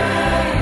Yeah.